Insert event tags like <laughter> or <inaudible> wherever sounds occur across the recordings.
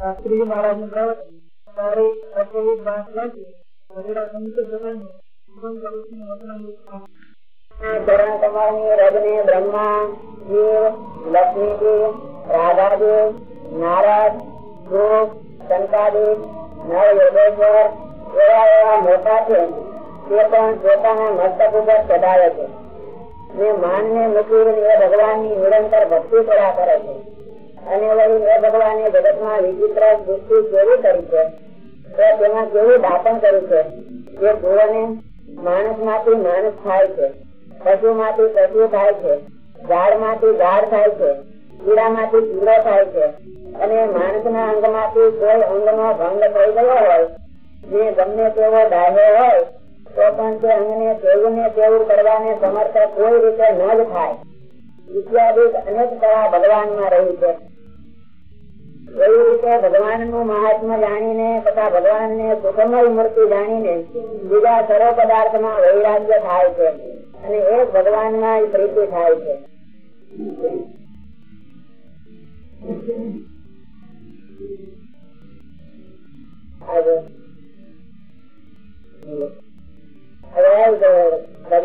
શાસ્ત્રી મહારાજ રજને બ્રહ્મા શિવ લક્ષ્મીજી, રાધાજી, નારદ ધ્રુવ શંકાદી નળ યોગેશ્વર, એવા એવા મોટા તે પણ પોતાના મસ્તક ઉપર છે. જે માનને મૂકી એ ભગવાનની નિરંતર ભક્તિ કર્યા કરે છે. અને વળી એ ભગવાને જગતમાં વિચિત્ર દૃષ્ટિ કેવી કરી છે? તો તેમાં કેવું દાપણ કર્યું છે? એ પૂર્વને માણસમાંથી માણસ થાય છે પશુ માંથી પશુ થાય છે ઝાડમાંથી ઝાડ થાય છે કીડા માંથી કીડો થાય છે, અને માણસ ના અંગમાંથી કોઈ અંગ નો ભંગ થઈ ગયો હોય, જે ગમે તેવો ડાહ્યો હોય, તો પણ તે અંગ ને તેવું ને તેવું કરવાને સમર્થ કોઈ રીતે ન જ થાય. ઇત્યાદિક અનેક કળા ભગવાનમાં રહી છે. એવી રીતે ભગવાનનું મહાત્મા જાણીને તથા ભગવાન ને સુખમય મૂર્તિ જાણીને બીજા સર્વ પદાર્થમાં વૈરાગ્ય થાય છે. અને એ ભગવાનમાં પ્રીતિ થાય છે.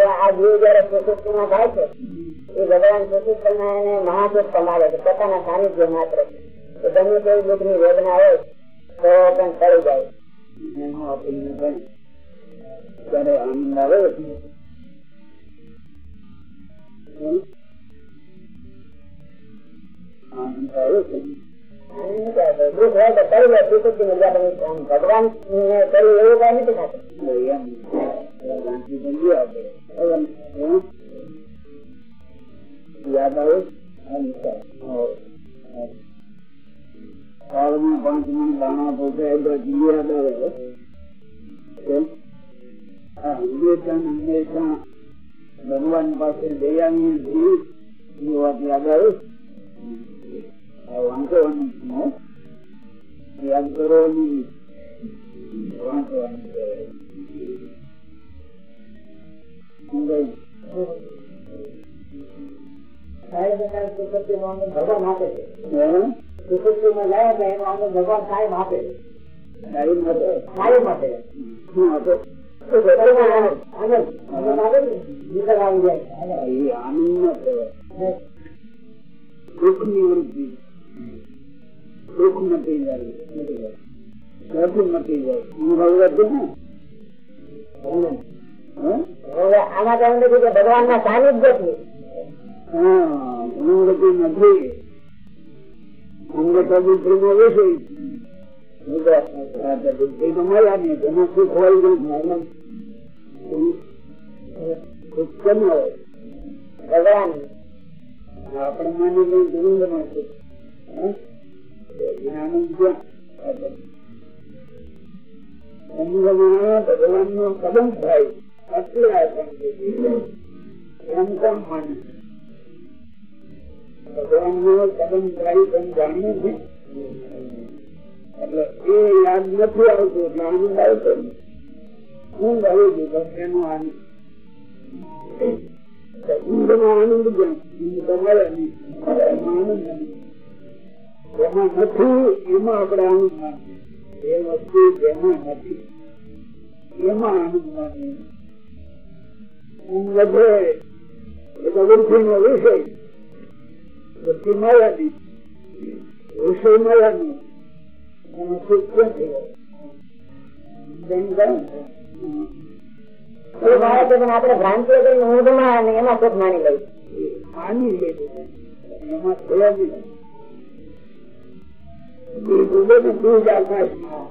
આ જીવ જયારે માં થાય છે ભગવાન સુસુપ્ત એને મહાસુખ કમાડે છે, પોતાના સાનિધ્ય માત્ર તો ગમે તેવી દુઃખની વેદના હોય તો પણ ટળી જાય. એમાં આપણને કઈ ત્યારે આનંદ આવે? આનંદ આવે છે ભગવાન કર્યું એવું કઈ નથી થતું. યાદ આવે. કાળમાં પાંચ મિનિટ દાણા પોતે યાદ આવે આ વિવેચન હંમેશા ભગવાન પાસે દયાની જીવ એ વાત યાદ આવે? આ વાંચવાની યાદ કરો વાંચવાની ભગવાન આપે છે. હે? જાય એટલે એનો અમને ભગવાન કાયમ આપે. છે માટે? કાયમ આપે? શું? ને મટી મટી એમ ભગવાન સાનિધ્યથી નથી. અંગ વિષય એ તો મળ્યા ને સુખ કેમ હોય ભગવાન ભગવાન કદમ થાય એમ કોણ માને? ભગવાન નો કદમ થાય તેમ જાણીએ છે એટલે એ યાદ નથી આવતું એટલે આનંદ આવતો ઊંઘ આવી ગઈ બસ એનો આનંદ ઊંઘમાં આનંદ જેમ ઊંઘ તો મળે નહીં એમાં આનંદ નથી જેમાં નથી. એમાં આપણે આનંદ માનીએ એ વસ્તુ જેમાં નથી એમાં આનંદ માનીએ ઊંઘ વધે એ તો વિષય. વૃદ્ધિ મળ્યાની વિષય મળ્યાની એમાં સુખ ને, પણ આપણે ભ્રાંતિ કરીને ઊંઘમાં અને એમાં સુખ માની લઈ માની લઈ એમાં થયા નહીં. ને બીજ આકાશમાં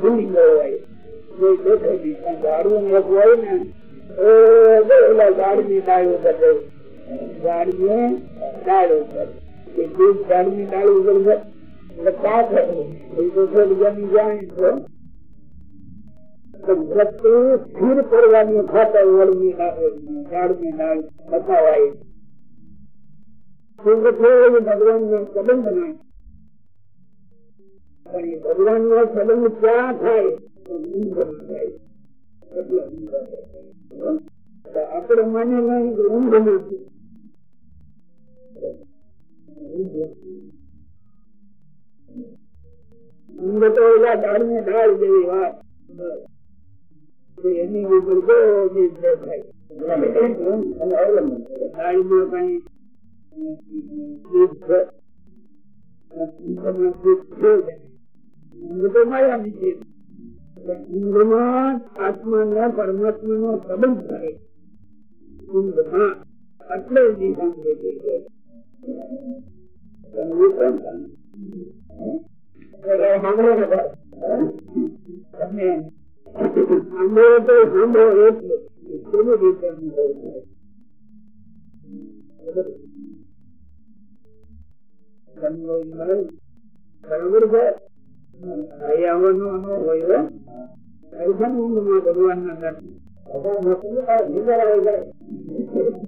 ભૂલી ગયો હોય કોઈ દેખાય નહીં એક હોય ને એ જો ઓલા ઝાડની ડાળ ઉપર ડાળ ઉપર ક્યાં ભગવાન ભગવાન થાય. તો માન્ય થાય નહીં ઊંઘ નથી. ઊંઘ નથી. સમજો તો ઓલા ઢાળ ને ઢાળ જેવી વાત એની ઉપર બહુ બીજ દેખાય ઢાળમાં કઈ બીજ છે ઊંઘમાં બીજ છે ઊંઘ તો માયા બીજી ઊંઘમાં આત્મા ને પરમાત્મા નો સંબંધ થાય ઊંઘમાં એટલે નિશાન દેખી ગયો બરાબર છે અહીં અનુભવ ભગવાન ના દર્શન જીવનનું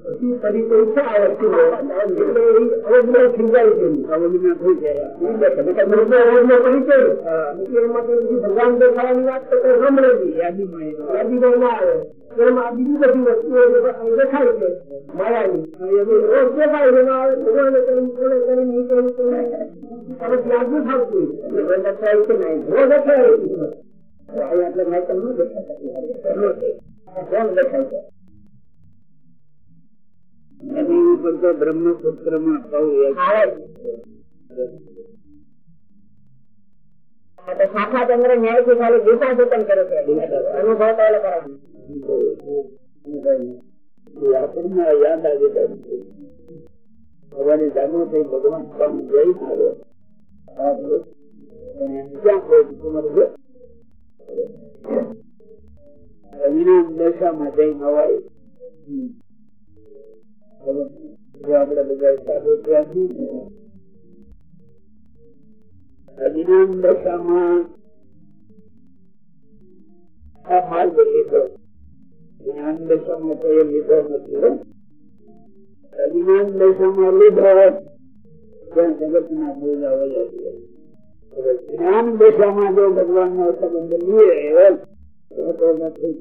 તરીકે છે એટલે અવજ્ઞા થઈ જાય અવજ્ઞા થઈ જાય ભગવાન દેખાવાની વાત તો સાંભળે છે યાદીમાં યાદીમાં ના આવે. એમાં બીજી બધી વસ્તુઓ દેખાય છે. માયાની. રોજ દેખાય છે ભગવાને કર્યું કોને કર્યું નહીં કર્યું તો હવે યાદ ન થતું રોજ દેખાય રોજ દેખાય આપણે માહિતી ન તો બ્રહ્મસૂત્રમાં બહુ શાખા ચંદ્ર ન્યાયથી ખાલી દિશા સૂચન કરે છે. અનુભવ તો એટલે આપણને યાદ આવી જાય ભગવાન જાણો થઈ ભગવાન પણ જઈ આવ્યો ક્યાં કોઈ કુમાર છે? અવિનાશ દશામાં જઈ નવાય આપડે બધા સાધુ અજ્ઞાન દશામાં લીધો. જ્ઞાન દશામાં એ લીધો નથી જગત ના બોલા હોય જ્ઞાન દશામાં જો ભગવાન નો સંબંધ લીએ તો નથી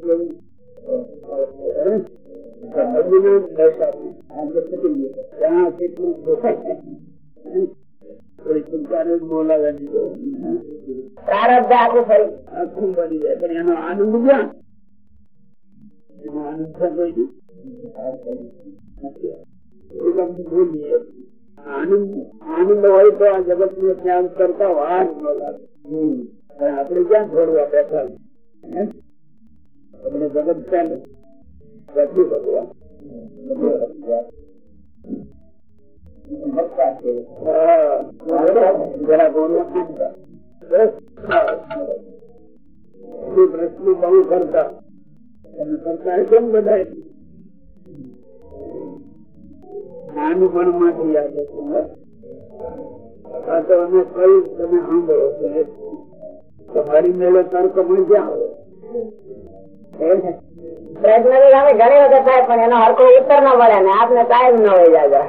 આનંદ હોય તો આ જગતનું ત્યાગ કરતા વાર ન લાગે પણ ક્યાં છોડવા બેઠા? આપણે જગત ચાલે. બધા નાનપણમાંથી હતું આ તો અમે કહ્યું તમે સાંભળો તમારી મેળે તર્ક મજા આવે પ્રયત્ન તો તમે ઘણી વખત થાય પણ એનો હરકો ઉત્તર ન મળે ને આપને ટાઈમ ન હોય મળે?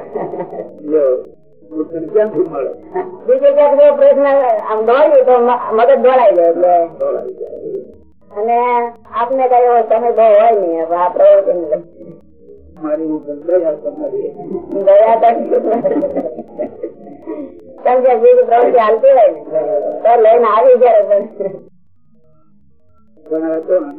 બીજી ક્યાંક પ્રશ્ન આમ દોડ્યું તો મગજ દોડાઈ જાય એટલે. અને આપને કઈ એવો સમય બહુ હોય નહીં હવે આ પ્રવૃત્તિ ને લઈને. દયા તક કેમ કે બીજી પ્રવૃત્તિ હાલતી હોય ને તો લઈને આવી જયારે પણ પણ તો આ.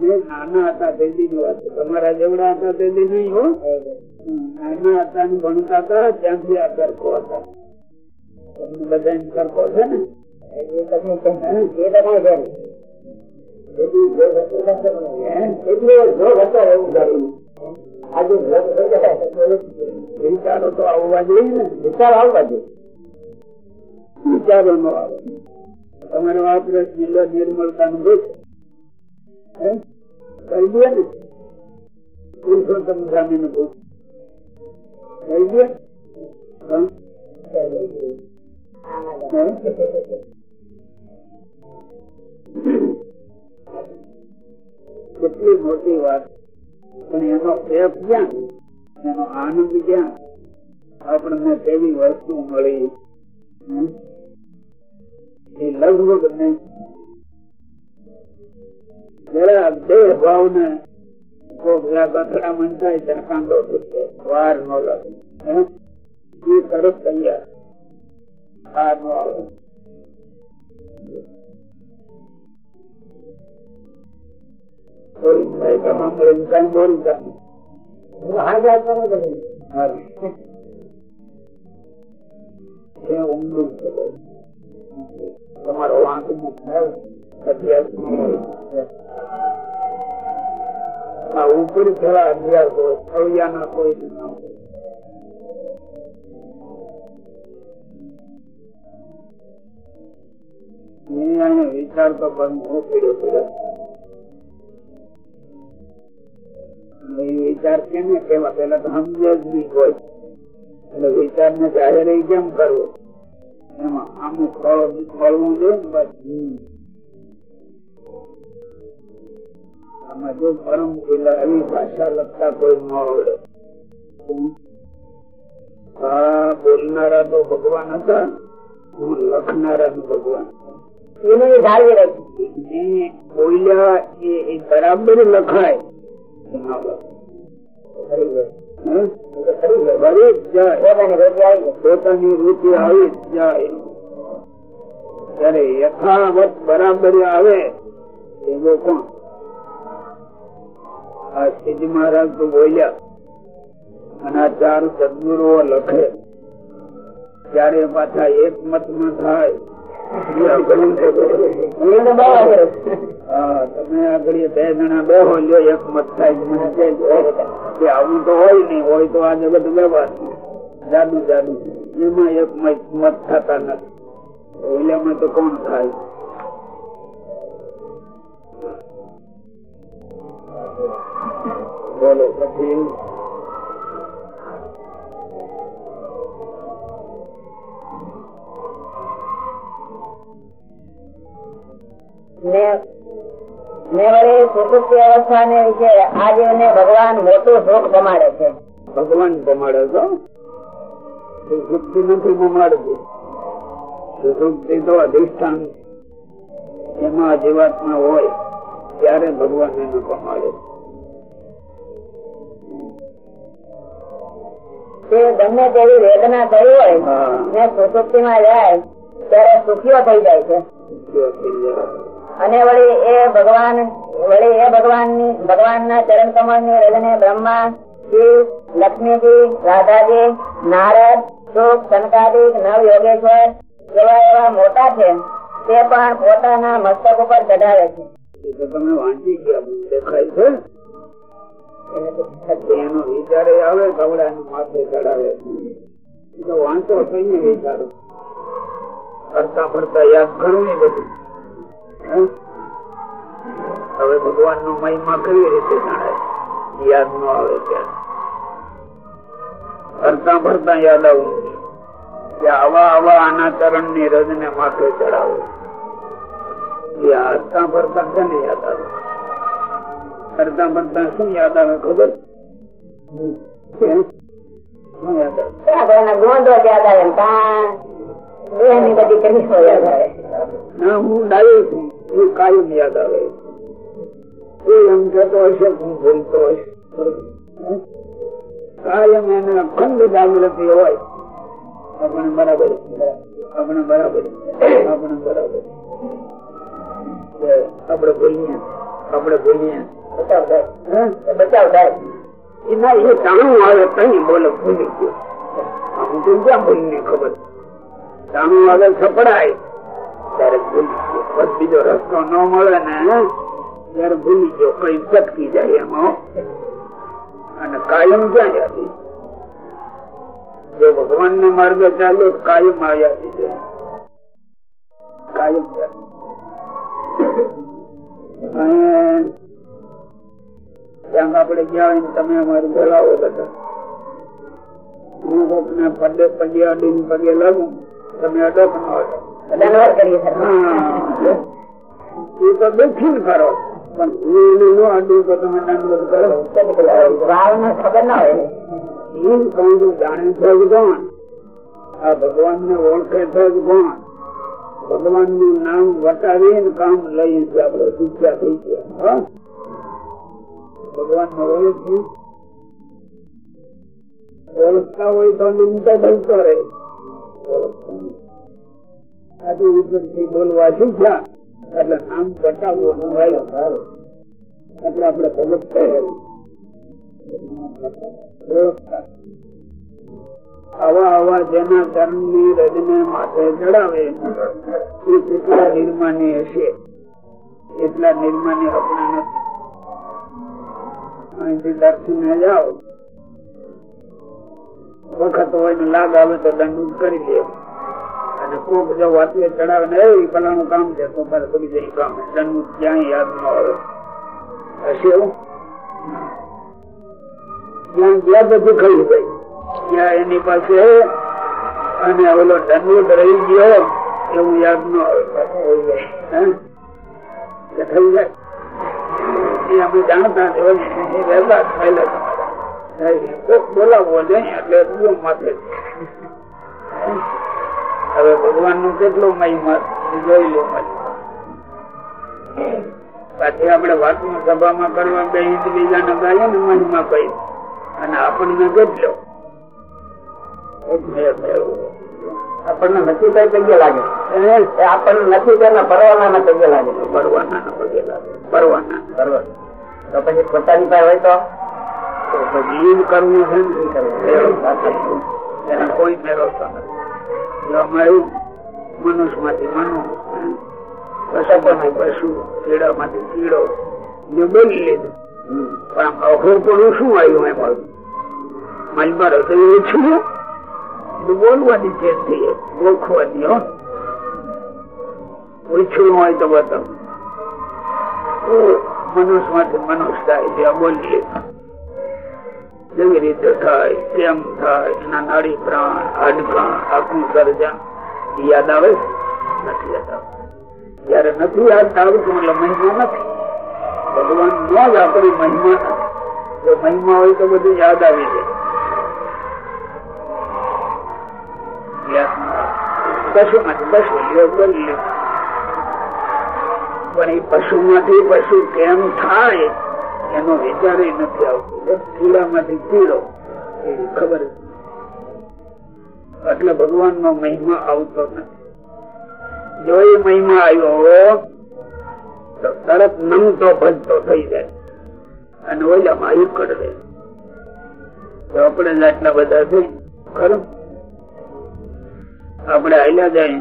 વિચારો તો આવવા જોઈએ ને. વિચાર આવવા જોઈએ. વિચારો નો આવે. તમારે વાપરે લીલો નિર્મળતા નું દુઃખ હે? કેટલી મોટી વાત પણ એનો પ્રેમ ક્યાં એનો આનંદ ક્યાં આપણને તેવી વસ્તુ મળી એ લગભગ નહીં જરા દેહ ભાવ ને અથડામણ થાય ત્યારે કાંદો તૂટે વાર ન લાગે. એ તરત તૈયાર. ન આવે. થાય. તમારો વાંક આ ઉપર થોડા અભ્યાસ કોઈ વિચાર તો પીડ્યો વિચાર કેમ કેવા પેલા તો સમજે જ નહીં કોઈ એટલે વિચાર ને જાહેર કેમ કરવો? એમાં અમુક ફળો મળવું જોઈએ ને બસ. પરમ પેલા ભાષા લખતા કોઈ ન આવડે હમ. બોલનારા તો ભગવાન હતા. હું લખનારા નું ભગવાન. એને એ જાળવી રાખી એ બોલ્યા એ એ બરાબર લખાય. પોતાની રોટી આવી આવી જાય. ત્યારે યથાવત બરાબર આવે એવો કોણ? આ શ્રીજી મહારાજ તો બોલ્યા અને આ ચાર સદગુરુઓ લખે. ત્યારે પાછા એક મતમાં થાય તમે આગળ બે જણા બે હોય એક મત થાય. કે આવું તો હોય નહીં હોય તો આ જગત વ્યવહાર જાદુ જાદુ. એમાં એક મત થતા નથી. ઓલામાં તો કોણ થાય? બોલો પછી ભગવાન મોટું સુખ જમાડે છે. ભગવાન છો? નથી પમાડતી. સુસુપ્તિ તો અધિષ્ઠાન એમાં જીવાત્મા હોય ત્યારે ભગવાન એને પમાડે તે ગમે તેવી વેદના થઈ હોય ને સુસુપ્તિ માં જાય ત્યારે સુખીઓ થઈ જાય છે. અને વળી એ ભગવાન વળી એ ભગવાનની ભગવાન ના ચરણ કમળની રજને બ્રહ્મા શિવ લક્ષ્મીજી રાધાજી નારદ સુખ સનકાદિક નવ યોગેશ્વર એવા એવા મોટા છે તે પણ પોતાના મસ્તક ઉપર ચઢાવે છે. તમે વાંચી ગયા દેખાય છે. એનો વિચાર આવે ગવડા નું માથે ચડાવે. તો વાંચો કઈ વિચારો. ફરતા ફરતા યાદ કરવું ને બધું. હવે ભગવાન નો મહિમા કેવી રીતે જણાય યાદ નો આવે ત્યારે. ફરતા ફરતા યાદ આવવું કે આવા આવા અનાચરણની રજ ને માથે ચડાવો. એ હરતા ફરતા કેને યાદ આવે? ફરતા ફરતા શું યાદ આવે ખબર? હે? ડાયો છું. એ કાયમ યાદ આવે. એ એમ કહેતો હશે હું ભૂલતો હશે. કાયમ એને અખંડ જાગૃતિ હોય. આપણે બરાબર આપણે બરાબર આપણે બરાબર આપણે ભૂલીએ આપણે ભૂલીએ બચાવ થાય એ જાણવું આવે કઈ બોલે ભૂલી ગયો હું તો ક્યાં ભૂલી ખબર જાણવું આગળ સપડાય ત્યારે ભૂલી ગયો બીજો રસ્તો ન મળે ને ત્યારે ભૂલી ગયો કઈ ચટકી જાય એમાં અને કાયમ ક્યાં યાદી જો ભગવાન ને માર્ગે ચાલો કાયમ આવ્યા યાદી કાયમ ત્યાં આપડે ગયા હોય તમે અમારે બોલાવો બધા. હું કોકને પગે પગે અડીને પગે લાગુ. તમે અડો. એ તો દુખી કરો પણ નો તો તમે કરો. ભાવ ખબર ના હોય. એમ કહું જાણે છે કોણ. આ ભગવાન ને ઓળખે છે કોણ. ભગવાનનું નામ વટાવીને કામ લઈ આપડે શીખ્યા થઈ ગયા ભગવાન ને ઓળખતા હોય તો નિમતા બનતો રહે. બોલવા શીખ્યા. એટલે આવા આવા જેના ધર્મની રજને માથે ચડાવે, એ કેટલા નિર્માની હશે એટલા નિર્માની આપણા નથી. અહીંથી દર્શને જાઓ. વખત હોય ને લાગ આવે તો દંડ કરી દે અને કોક જો વાતવે ચડાવે ને, એ ફલાણું કામ છે, તો મારે બધી જઈ કામ. દંડ ક્યાંય યાદ ન આવે. હશે એવું જ્યાં ગયા પછી ખરી ગઈ ત્યાં એની પાસે અને ઓલો દંડ રહી ગયો, એવું યાદ ન આવે? કે થઈ જાય. એ અમે જાણતા બોલાવવો એટલે હવે ભગવાનનું કેટલો મહિમા જોઈ લો પાછી આપડે વાતમાં સભામાં કરવા બે બીજાને ગાય ને મહિમા કહી. અને આપણને કેટલો આપણને નથી કઈ પગે લાગે. આપણને નથી તેના પરવાના જગ્યા લાગે. પરવાના પગે લાગે પરવાના બરોબર તો પછી પોતાની પાસે હોય તો? જીવ કરવું છે ને. કોઈ મેળવતો નથી. અમારું મનુષ્યમાંથી મનુ પશુ કીડા માંથી કીડો જો બોલી લીધું પણ શું આવ્યું એમાં માલબાર હતો એ બધું બોલવાની ચેત થઈ ઓળખવાની હો. ઓછું હોય તો બતાવ. મનુષ્યમાંથી મનુષ્ય થાય, ત્યાં બોલીએ. જેવી રીતે થાય કેમ થાય, એના નાડી પ્રાણ, હાડકા, આખું સર્જન યાદ આવે? નથી યાદ આવે જયારે નથી યાદ આવતું, એટલે મહિમા નથી. ભગવાન નો જ આપણી મહિમા જો મહિમા હોય તો બધું યાદ આવી જાય. કશું નથી. કશું યોગ કરી લ્યો. પણ એ પશુ માંથી પશુ કેમ થાય, એનો વિચાર નથી આવતો. કીડા માંથી કીડો એ ખબર એટલે ભગવાન નો મહિમા આવતો નથી. જો એ મહિમા આવ્યો તો તરત નમતો ભજતો થઈ જાય. અને ઓલામાં એક કરે તો આપણે આટલા બધા થઈ ખરું? આપણે આયલા જાય.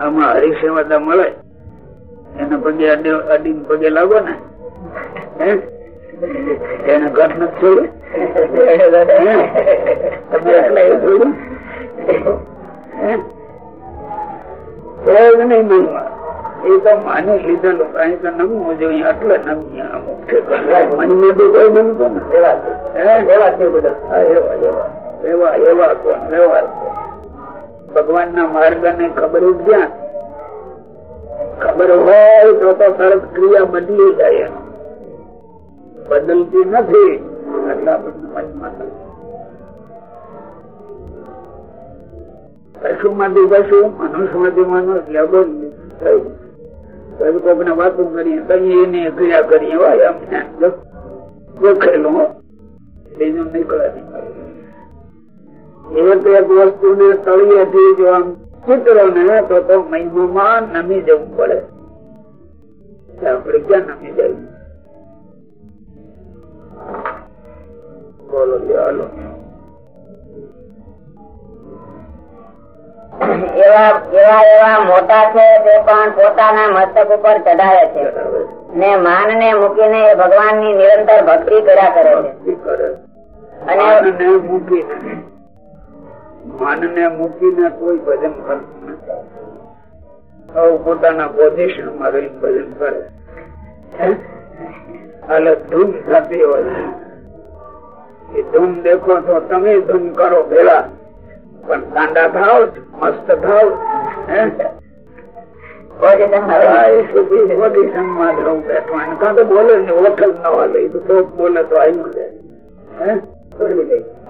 આમાં હરિસેવા મળે. એના પગે અડીને પગે લાગો ને. એને ઘટ નથી જોયું? એ છોડ્યું એ નહીં મનમાં એ તો માની લીધેલું. કઈ તો નમવું જોઈએ એટલે નમીએ મનને બી કોઈ નમતો ને. એવા એવા. કોણ વ્યવહાર ભગવાન ના માર્ગ ને ખબર જ ક્યાં? ખબર હોય તો તો તરત ક્રિયા બદલી જાય. બદલતી નથી. એટલે માંથી પશુ મનુષ્યમાંથી મનુષ્ય પછી કોક ને વાતો કરીએ, કહીએ એને ક્રિયા કરીએ, હોય અમને ગોખેલું બીજું નીકળે એક એક વસ્તુ ને તળિયેથી જો આમ ચિત્રો ને તો તો મહિમામાં નમી જવું પડે. આપણે ક્યાં નમી જવું બોલો ચાલો એવા એવા એવા મોટા છે તે પણ પોતાના મસ્તક ઉપર ચઢાવે છે. ને માન ને મૂકીને ભગવાનની નિરંતર ભક્તિ કર્યા કરે છે. અને મૂકીને. માનને મૂકીને કોઈ ભજન કરતું નથી પોતાના પોઝિશનમાં રહી ભજન કરે. એટલે ધૂમ થતી હોય. એ ધૂમ દેખો તો તમે ધૂમ કરો પેલા પણ કાંડા થાવ મસ્ત થાવ રહું બેઠવાનું કાં તો બોલે ને ન તો બોલે તો જાય?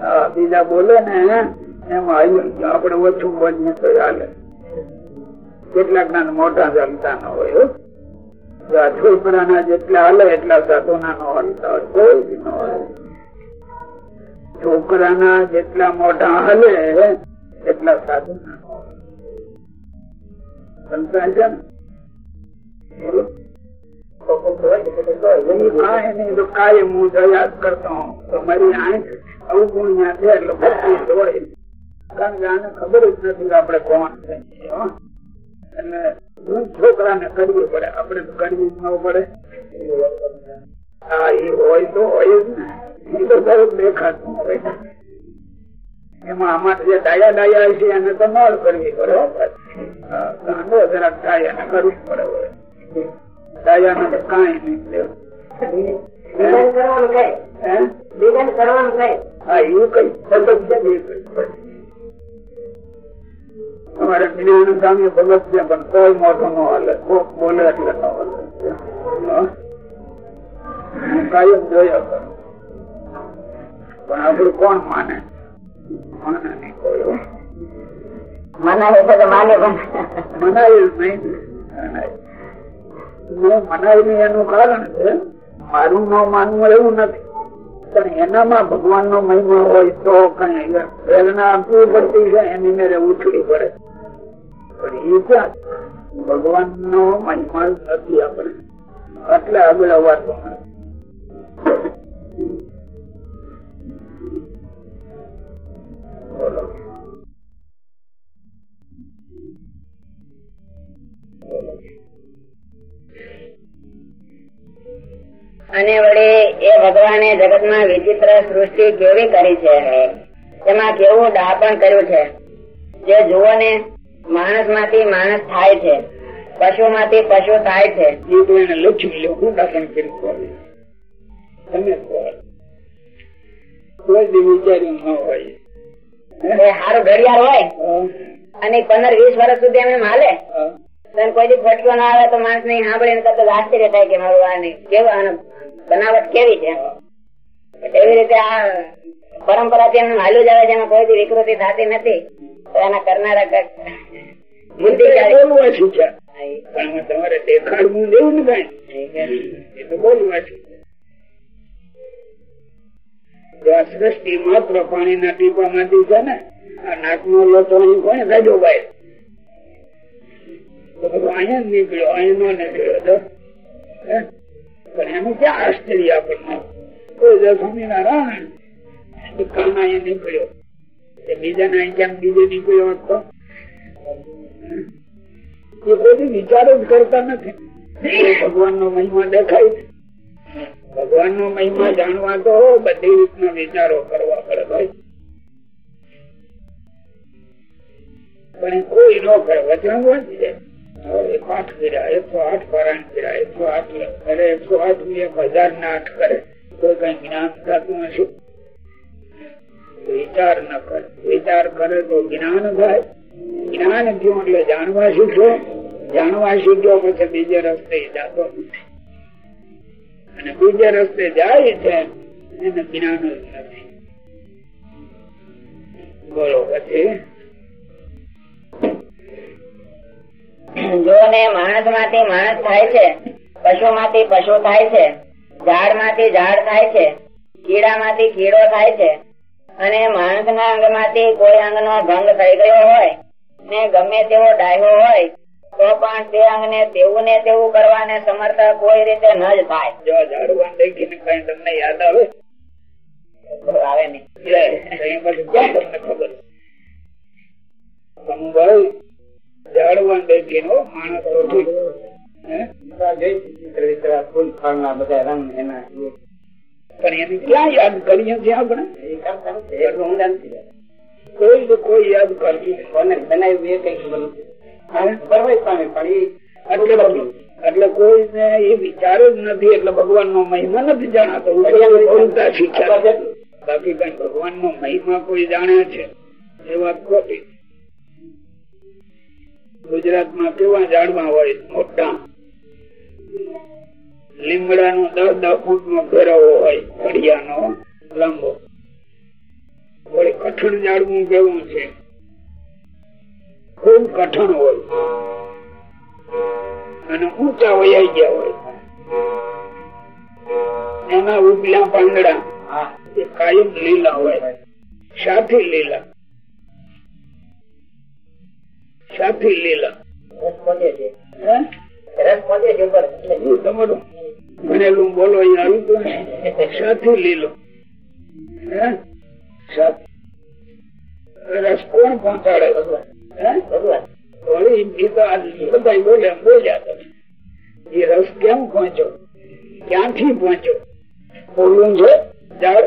હા, બીજા બોલે ને એમાં જાય. ઓછું બોલીએ તો ચાલે કેટલાક ના મોટા ચાલતા ન હોય, હો. જો છોકરાના જેટલા હલે, એટલા સાધુના નો હોય કોઈ જેટલા મોટા હલે, એટલા સાધુના નો ને કાયમ હું યાદ કરતો હોઉં. તમારી આંખ અવગુણ્યા છે, એટલે. કારણ કે આને ખબર જ નથી કે આપણે કોણ છે. એટલે હું છોકરાને કરવી પડે આપણે તો કરવી જ ન પડે હા એ હોય તો હોય જ ને એ તો સરસ દેખાતું હોય એમાં આમાં જે ડાયા ડાયા છે એને તો ન કરવી પડે ગાંડો જરાક ડાયા ને કરવી પડે ડાયા ને કાંઈ નહીં. કરવાનું કઈ હે? એવું કઈ સતત છે. અમારે જ્ઞાન સામે ભગત છે પણ કોઈ મોટો નો હાલે. કોક બોલે એટલે ન હાલે. હું? કાયમ જોયા કરું. પણ આપણું કોણ માને? માને નહીં કોઈ મનાય તો માને પણ. મનાય નહીં. મનાય. નહીં એનું કારણ છે મારું ન માનવું એવું નથી. પણ એનામાં ભગવાન નો મહિમા હોય તો કઈ પ્રેરણા આપવી પડતી છે એની મેરે ઉછળી પડે. એ ભગવાન નો મહિમા નથી આપણે. એટલે આગળ અવાતો અને વળી એ ભગવાને જગતમાં વિચિત્ર સૃષ્ટિ કેવી કરી છે? તેમાં કેવું ડાપણ કર્યું છે? જે જુઓ ને માણસમાંથી માણસ થાય છે. પશુ માંથી પશુ થાય છે. તો એને લખ્યું લે હું દાખલ કરી કહું. તમે કોઈ દી વિચાર્યું ન હોય. એ ઘડિયાળ હોય અને પંદર વીસ વર્ષ સુધી અમે. તો કોઈ દી ફટકો ના આવે તો માણસ ને સાંભળીને કદાચ આશ્ચર્ય થાય કે મારું આ નહીં. કેવું બનાવટ કેવી છે? એવી રીતે આ પરંપરાથી એમને હાલ્યું જ આવે છે એમાં કોઈ વિકૃતિ થતી નથી. તો એના કરનારા કંઈક બુદ્ધિશાળી બોલવા શીખ્યા પણ તમારે દેખાડવું ને કઈ એ તો બોલવા શીખ્યા આ સૃષ્ટિ માત્ર પાણીના ટીપા માંથી છે ને આ નાકનો લોટો અહીં કોને કાઢ્યો ભાઈ? અહીંયા જ નીકળ્યો અહીં નો નીકળ્યો તો. પણ એનું ક્યાં આશ્ચર્ય આપણને? કોઈ સ્વામિનારાયણ ભગવાન નો મહિમા દેખાય છે. ભગવાન નો મહિમા જાણવા તો બધી રીતના વિચારો કરવા પડે ભાઈ. પણ કોઈ ન કરે. વચન વાંચી જાય. પાઠ કર્યા એકસો આઠ પારાયણ કર્યા એકસો આઠ કરે એકસો આઠ એક હજાર ના આઠ કરે. કોઈ કઈ જ્ઞાન થતું નથી. વિચાર ન કરે વિચાર કરે તો જ્ઞાન થાય. જ્ઞાન થયું એટલે જાણવા શીખ્યો જાણવા શીખ્યો પછી બીજે રસ્તે જતો નથી. અને બીજે રસ્તે જાય છે, એને જ્ઞાન જ નથી. બોલો પછી. જો ને માણસમાંથી માણસ થાય છે પશુ માંથી પશુ થાય છે ઝાડમાંથી ઝાડ થાય છે કીડા માંથી કીડો થાય છે અને માણસ ના અંગમાંથી કોઈ અંગ નો ભંગ થઈ ગયો હોય ને ગમે તેવો ડાયો હોય તો પણ તે અંગ ને તેવું ને તેવું કરવાને સમર્થ કોઈ રીતે ન જ થાય. જો કઈ તમને યાદ આવે? નહીં. બધું તમને પણ જ નથી, એટલે ભગવાન નો મહિમા નથી જાણતો. બાકી કઈ ભગવાન નો મહિમા કોઈ જાણે છે? એ વાત ખોટી. ગુજરાતમાં કેવા ઝાડવા હોય? મોટા. લીમડાનો દસ દસ ફૂટ નો ફેરવો હોય ફળિયાનો લાંબો. વળી કઠણ જાળવું કેવું છે? ખૂબ કઠણ હોય. અને ઊંચા વયાઈ ગયા હોય. એના ઉપલા પાંદડા એ કાયમ લીલા હોય. સાથે લીલા. સાથે લીલા. રસ તમારું ભણેલું બોલો સાથી લીલો. કોણ પહોંચાડે? બધા બોલે બોલ્યા તમે. એ રસ કેમ પહોંચો ક્યાંથી પહોંચો પોલું છે? ઝાડ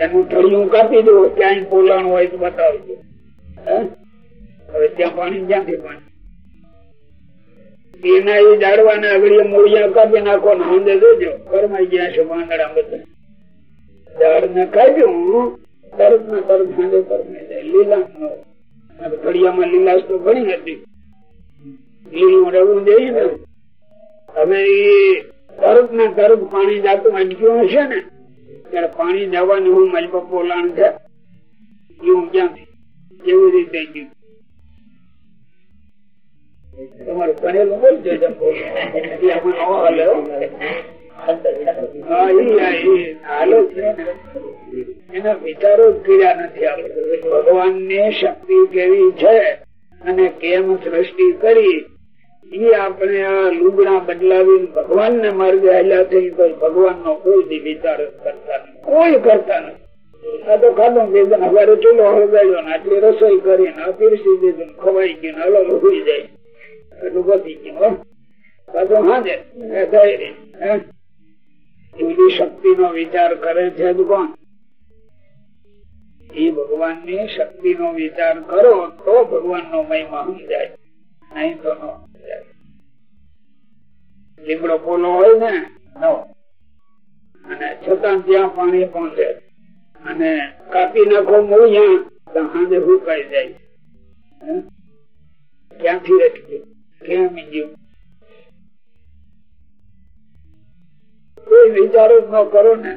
એનું ઠળિયું કાપી દો ક્યાંય પોલાણ હોય તો બતાવજો. હે? હવે ત્યાં પાણી ક્યાંથી પાણી એના એ ઝાડવાને આગળ મોડિયા કાપી નાખો ને જોજો. કરમાઈ ગયા છે પાંદડા બધા. ઝાડ ને કાપ્યું તરત ને તરત સાંજે કરમાઈ જાય. લીલા ફળિયામાં લીલાશ તો ઘણી હતી. હવે એ તરત પાણી જાતું અટક્યું ને પાણી જવાની હું મલબા પોલાણ છે. એવું ક્યાંથી? કેવી રીતે ગયું? એના વિચારો કર્યા નથી ભગવાન ને શક્તિ કેવી છે અને કેમ સૃષ્ટિ કરી એ આપણે આ લુગડા બદલાવી ભગવાન ને માર્ગે હાલ્યા થઈ કોઈ ભગવાન નો કોઈ વિચાર કરતા નથી. કોઈ કરતા નથી. આ તો ખાધું પીધું હવે ચૂલો હળગાડ્યો ને આટલી રસોઈ કરીને પીરસી દીધું ખવાઈ ગયું હલો જાય. એટલું પતી ગયો હાજે શક્તિ નો વિચાર કરે છે ભગવાનની મહિમા સમજાય નહીં તો ન પોલો હોય ને અને છતાં ત્યાં પાણી પહોંચે અને કાપી નાખો મૂળિયા, તો હાથે હુકાઈ જાય. ક્યાંથી અટક્યું કોઈ વિચારો જ ન કરો ને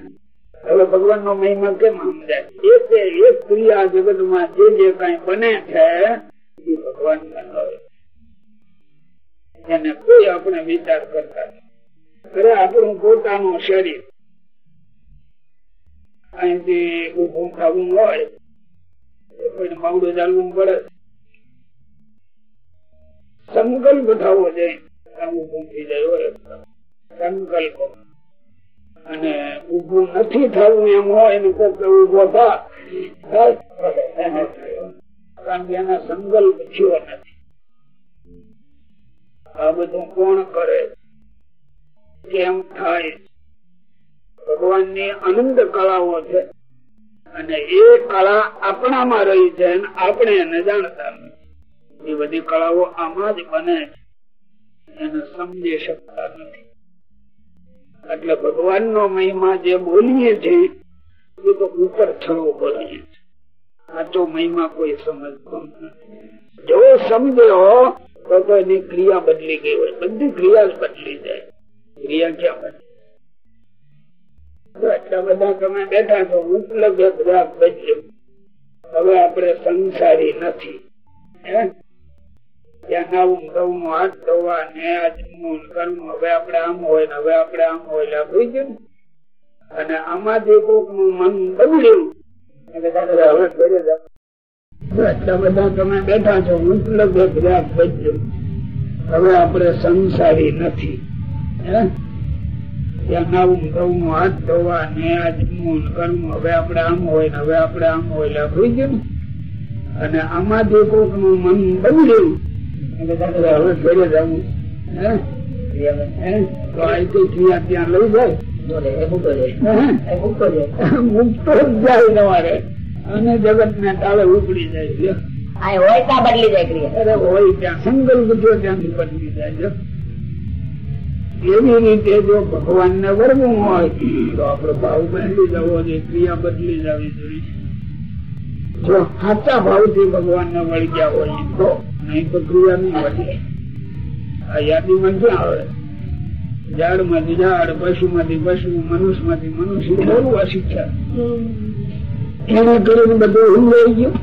હવે ભગવાન નો મહિમા કેમ સમજાય એક એક ક્રિયા જગતમાં જે જે કઈ બને છે, એ ભગવાન એને કોઈ આપણે વિચાર કરતા. અરે આપણું પોતાનું શરીર અહીંથી ઉભું થવું હોય કોઈને માવડું ચાલવું પડે સંકલ્પ થવો જોઈએ. સંકલ્પ. અને ઉભું નથી થવું એમ હોય ને કોક ઊભો થા એના સંકલ્પ થયો નથી. આ બધું કોણ કરે? કેમ થાય? ભગવાનની અનંત કળાઓ છે. અને એ કળા આપણામાં રહી છે આપણે એને જાણતા નથી. એ બધી કળાઓ આમાં જ બને એને સમજી શકતા નથી. એટલે ભગવાન નો મહિમા જે બોલીએ છીએ, એ તો ઉપર થયો બોલીએ સાચો મહિમા કોઈ સમજતો નથી. જો સમજ્યો તો તો એની ક્રિયા બદલી ગઈ હોય. બધી ક્રિયા જ બદલી જાય. ક્રિયા ક્યાં બદલી? એટલા બધા તમે બેઠા છો, ઉપલબ્ધ બદલ્યો. હવે આપણે સંસારી નથી. હે ત્યાં હાથ ધોવા ને આ કરવું હવે આપણે આમ હોય ને હવે આપણે આમ હોય એટલે આ થઈ ગયું. ને. અને આમાંથી કોકનું મન બગડ્યું તમે બેઠા છો મતલબ હવે આપણે સંસારી નથી. નાવું હાથ ધોવા ને આ જમવું કરવું હવે આપણે આમ હોય ને હવે આપણે આમ હોય એટલે. અને આમાંથી કોકનું મન બગડ્યું અને જગત ને તાળે ઉપડી જાય ભગવાન ને વરવું હોય તો આપડે ભાવ બદલી જવો જોઈએ ક્રિયા બદલી જવી જોઈએ જો સાચા ભાવથી ભગવાન ને વળગ્યા હોય તો નહીં તો ક્રિયા નહીં વધે આ યાદીમાં ક્યાં આવે? ઝાડમાંથી ઝાડ પશુ માંથી પશુ મનુષ્યમાંથી મનુષ્ય બહુ અશિક્ષા એને કરીને બધું હિંદાઈ ગયું.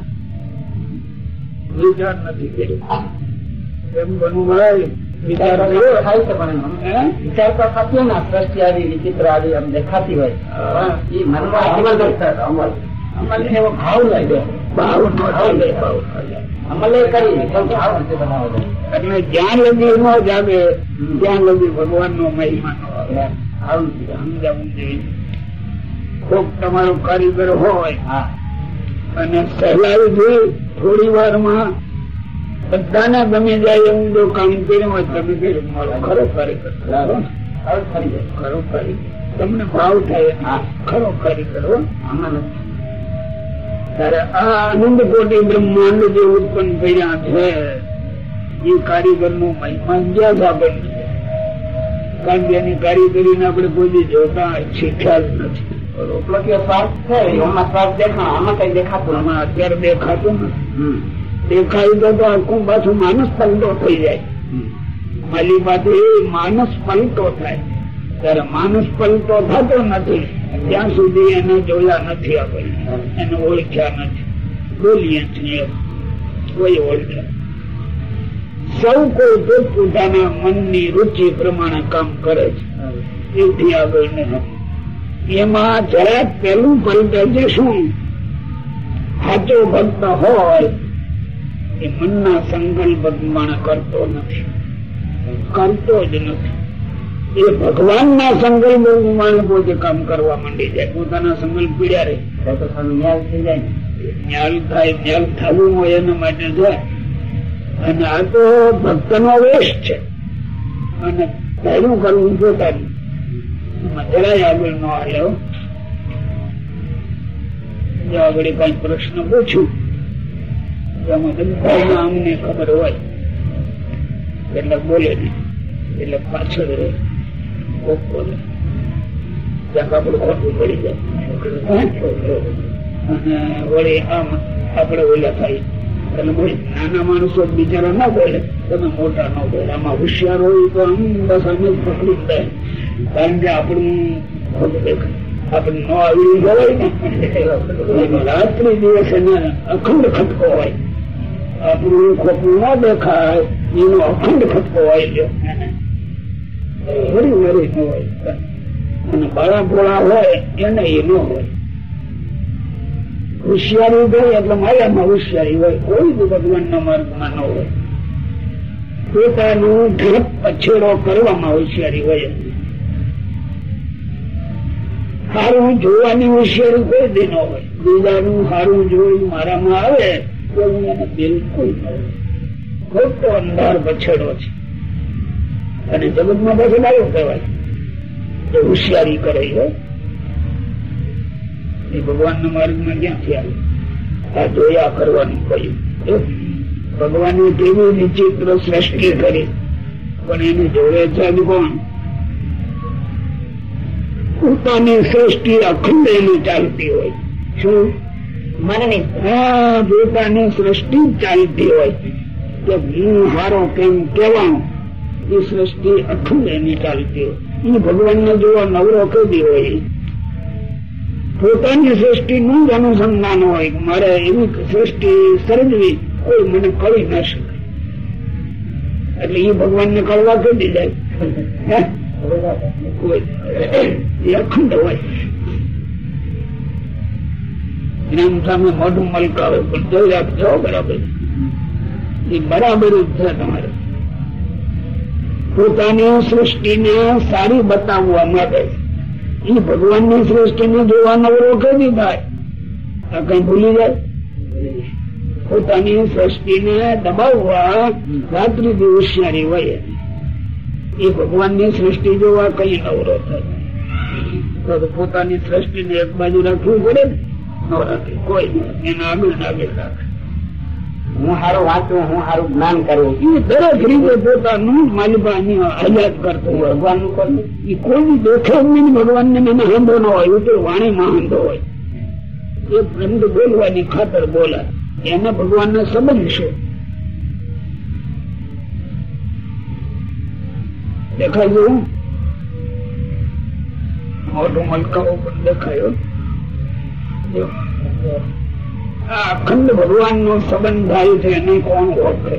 વિચાર નથી કર્યો. એમ બનવું વિચાર થાય છે પણ વિચાર તો થતી ને સૃષ્ટિ આવી વિચિત્ર આવી આમ દેખાતી હોય. હા. એ મનમાં અમલ અમલ. એવો ભાવ લાગ્યો ભાવ ભાવ ચાલે. અમલ કરી એટલે જ્યાં લગી ન જાગે ત્યાં લગી ભગવાન નો મહિમા નો આવે. સમજાવવું જોઈએ કોક તમારો કારીગર હોય અને સહેલાવી જોઈ થોડી વારમાં બધાને ગમી જાય એવું જો કામ કર્યું હોય તમે કર્યું મારો ખરો ખરો ખરી તમને ભાવ થાય હા. ખરો કારીગર કરો આમાં ત્યારે આ આનંદ કોટી બ્રહ્માંડ જે ઉત્પન્ન કર્યા છે એ કારીગર નો મહિમા જ્યાં સાબન છે કારણ કે એની કારીગરીને આપણે કોઈ દી જોતા શીખ્યા જ નથી. કઈ અત્યારે દેખાતું દેખાય તો તો આખું પાછું માનસ પલટો થઈ જાય. માલી પાસે માનસ પલટો થાય. ત્યારે માનસ પલટો થતો નથી. ત્યાં સુધી એને જોયા નથી આપણે એને ઓળખ્યા નથી. બોલીએ છીએ, કોઈ ઓળખ્યા સૌ કોઈ પોતપોતાના મનની રૂચિ પ્રમાણે કામ કરે છે. એથી આગળ નહીં એમાં જરાક પેલું પલટે છે શું? સાચો ભક્ત હોય, એ મનના સંકલ્પ પ્રમાણે કરતો નથી. કરતો જ નથી. એ ભગવાનના સંકલ્પ માણકો જે કામ કરવા માંડી જાય પોતાના સંકલ્પ પીડ્યા રે. ન્યાલ થાય, ન્યાલ થવું હોય એના માટે જાય અને આ તો ભક્ત નો વેશ છે. અને પહેલું કરવું કઈ પ્રશ્ન પૂછ્યું એમાં અમને ખબર હોય. એટલે બોલે એટલે પાછળ રહે. વળી આમ ના રાત્રિ દિવસ અખંડ ખટકો હોય આપણું ખોટું ના દેખાય. એનો અખંડ ખટકો હોય. વળી હોય. અને બાળા ભોળા હોય એને એ ન હોય. હોશિયારી ગઈ એટલે માયામાં હોશિયારી હોય. કોઈ બી ભગવાનના માર્ગમાં ન હોય. પોતાનું ઢેપ પછેડો કરવામાં હોશિયારી હોય. સારું જોવાની હોશિયારી કોઈ દી ન હોય. બીજાનું સારું જોઈ મારામાં આવે તો હું એને બિલકુલ ન હોય. ખોટો અંધાર પછેડો છે. અને જગતમાં પછી ડાયો કહેવાય. જે હોશિયારી કરે છે. એ ભગવાનના માર્ગમાં ક્યાંથી આવે? આ જોયા કરવાનું કહ્યું ભગવાને કેવી વિચિત્ર સૃષ્ટિ કરી. પણ એને જોવે છે કોણ? પોતાની સૃષ્ટિ અખંડ એની ચાલતી હોય. શું? મનની હા પોતાની સૃષ્ટિ ચાલતી હોય. કે હું હારો કેમ કેવાનું એ સૃષ્ટિ અખંડ એની ચાલતી હોય. એ ભગવાનને જોવા નવરો કદી હોય પોતાની સૃષ્ટિ નું જ અનુસંધાન હોય મારે એવી સૃષ્ટિ સર્જવી, કોઈ મને કળી ન શકે. એટલે એ ભગવાન ને કળવા કદી જાય? એ અખંડ હોય. જ્ઞાન સામે મોઢું મલકાવે, પણ જોઈ રાખજો, બરાબર. એ બરાબર જ છે તમારે. પોતાની સૃષ્ટિને સારી બતાવવા માટે. એ ભગવાનની સૃષ્ટિને જોવા નવરો કેદી થાય. આ કઈ ભૂલી જાય? પોતાની સૃષ્ટિને દબાવવા રાત્રિ હોશિયારી હોય એ ભગવાનની સૃષ્ટિ જોવા કઈ નવરો થાય. તો પોતાની સૃષ્ટિને એક બાજુ રાખવું પડે ને? ન કોઈ એને આગળ આગળ રાખે. હું સારું વાંચું હું સારું જ્ઞાન કરું. એ દરેક રીતે પોતાનું માલિબાની હયાત કરતો ભગવાનનું કરવું એ કોઈ બી દેખે નહીં ભગવાન ને મને હાંધો ન હોય. એ વાણી માં હાંધો હોય. એ પ્રમદ બોલવાની ખાતર બોલા. એને ભગવાન ના સંબંધ છે. દેખાય જેવું મોટો મલકાઓ પણ દેખાયો આ અખંડ ભગવાન નો સંબંધ થાય છે એને કોણ ઓળખે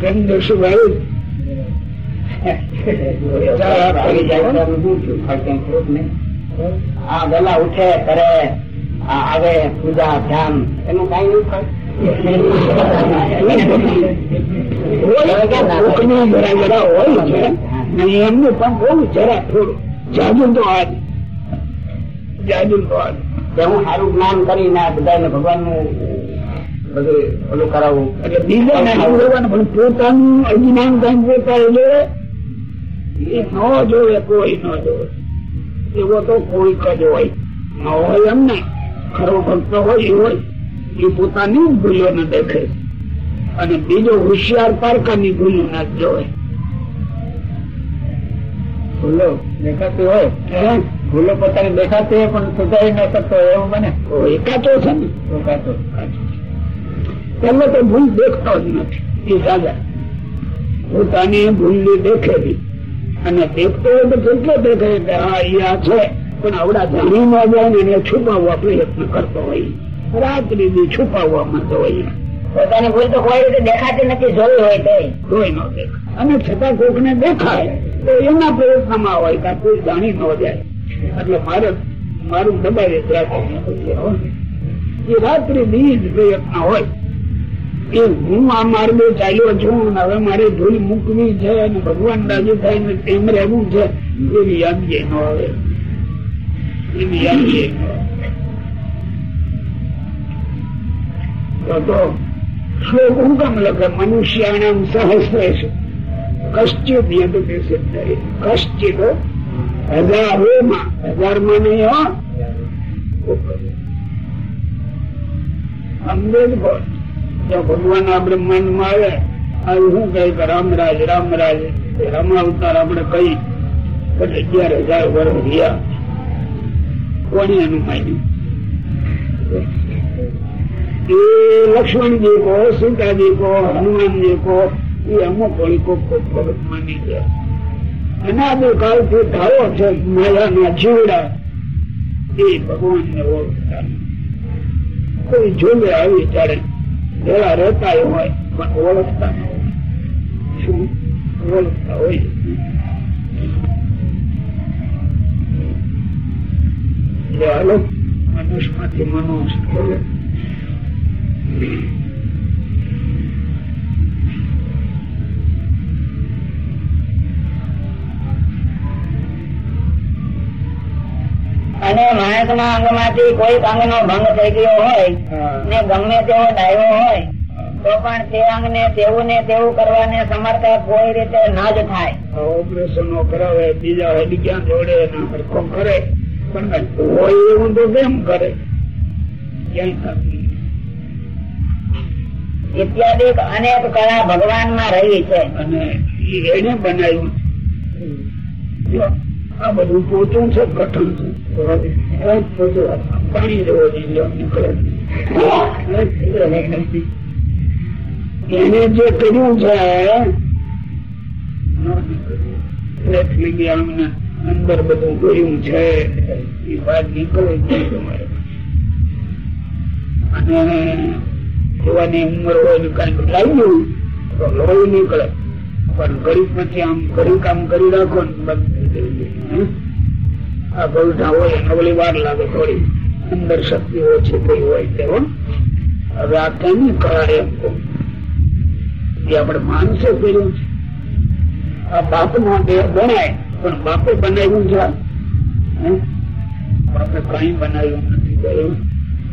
કેમ જશુભાઈ આ વેલા ઉઠે કરે આ આવે પૂજા ધ્યાન એનું કઈ નહીં થાય. હોય છે. એમનું પણ બહુ જરા થોડું. જાજુ તો આજ જાજુ કે હું સારું જ્ઞાન કરીને આ બધાને ભગવાનનું બધું ઓલું કરાવું. એટલે બીજાને પણ પોતાનું અજ્ઞાન કાંઈ પોતા એ ન જોવે કોઈ ન જોવે. એવો તો કોઈ જ હોય. ન હોય એમ ને. ખરો ભક્ત હોય એ હોય. એ પોતાની ભૂલો ને દેખે. અને બીજો હોશિયાર પારકાની ભૂલો ના જોવે. ભૂલો દેખાતી હોય? ભૂલો પોતાની દેખાતી હોય પણ સુધારી ન શકતો હોય એવું મને તો એકાચો છે ને. દેખાતો પેલો તો ભૂલ દેખતો જ નથી. એ દાદા પોતાની ભૂલ દેખેલી. અને દેખતો હોય તો કેટલો દેખે? કે હા એ આ છે. પણ આવડા જાણી ન જાય ને એને છુપાવવા પ્રયત્ન કરતો હોય. રાત્રિ બી છુપાવવા માંગતો હોય. પોતાની ભૂલ તો કોઈ રીતે દેખાતી નથી જોઈ હોય તો. કોઈ ન દેખાય. અને છતાં કોક ને દેખાય તો એના પ્રયત્નમાં હોય કે કોઈ જાણી ન જાય. એટલે મારે મારું દબાવે એ રાત્રિ બીજ પ્રયત્ન હોય. એ હું આ માર્ગે ચાલ્યો છું હવે મારે ધૂલ મૂકવી છે અને ભગવાન રાજી થાય ને તેમ રહેવું છે, એવી યાદગી ન આવે. એવી યાદગી. તો શ્લોક હું કામ કશ્ચિત કશ્ચિત હજારોમાં હજારમાં નહીં માં આવે. આવું શું કહે કે રામરાજ રામરાજ રામ અવતાર આપણે કહી. અગિયાર હજાર વર્ષ રહ્યા કોની એનું માન્યું? એ લક્ષ્મણજી કો સીતાજી કો હનુમાનજી કો એ અમુક વળી કોક ભગત માની ગયા. અનાદિ કાળથી ધારો છે માયાના જીવડા એ ભગવાન ને ઓળખતા કોઈ જોડે આવી ત્યારે ભેળા રહેતા હોય, પણ ઓળખતા ન હોય. શું? ઓળખતા હોય હાલો મનુષ્યમાંથી મનુષ્ય અને અંગમાંથી કોઈક અંગનો ભંગ થઈ ગયો હોય ને ગમે તેવો ડાયો હોય તો પણ તે અંગ ને તેવું ને તેવું કરવાને સમર્થ કોઈ રીતે ના જ થાય. ઓપરેશનો કરાવે બીજા હડક્યા જોડે હરખો કરે. પણ હોય એવું તો કેમ કરે? ઇત્યાદિ અનેક કળા ભગવાનમાં રહી છે. અને એને બનાવ્યું. આ બધું પોચું છે, કઠણ છે. એને જે કર્યું છે અંદર બધું કર્યું છે, એ વાત નીકળે છે તમારે. અને જોવાની ઉંમર હોય કંઈક લાગ્યું તો લોહી નીકળે. પણ ગરીબ પછી આમ કર્યું કામ કરી રાખો બંધ થઈ જવું આ ગૌઠા હોય એને ઓલી વાર લાગે થોડી. અંદર શક્તિ ઓછી થઈ હોય તેવો હવે આ કેમ કહું. એ આપણે માણસે કર્યું છે. આ બાપ દેહ ગણાય, પણ બાપે બનાવ્યું છે? બાપે કઈ બનાવ્યું નથી કર્યું